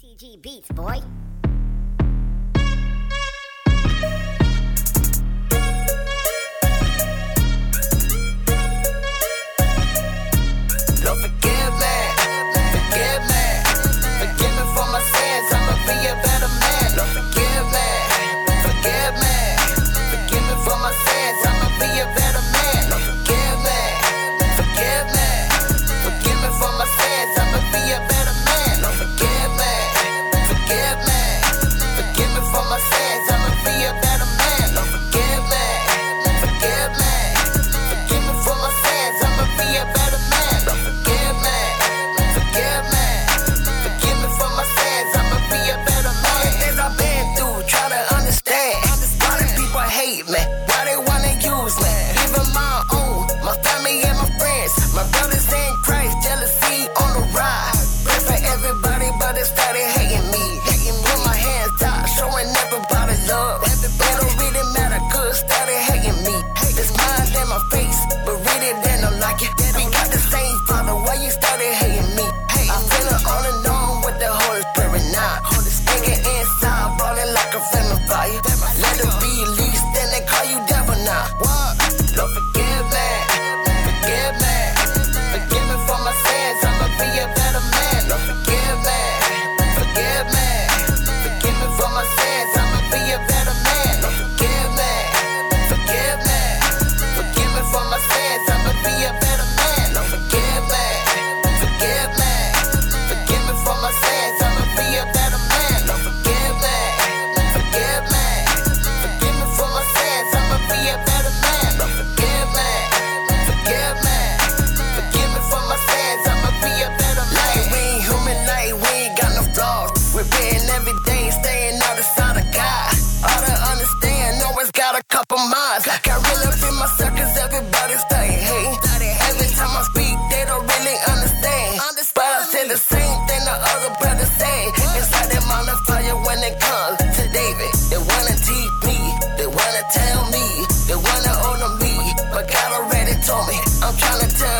ATG Beats, boy. Don't forgive me, forgive me, forgive me for my sins. I'ma be a taught. I'm trying to tell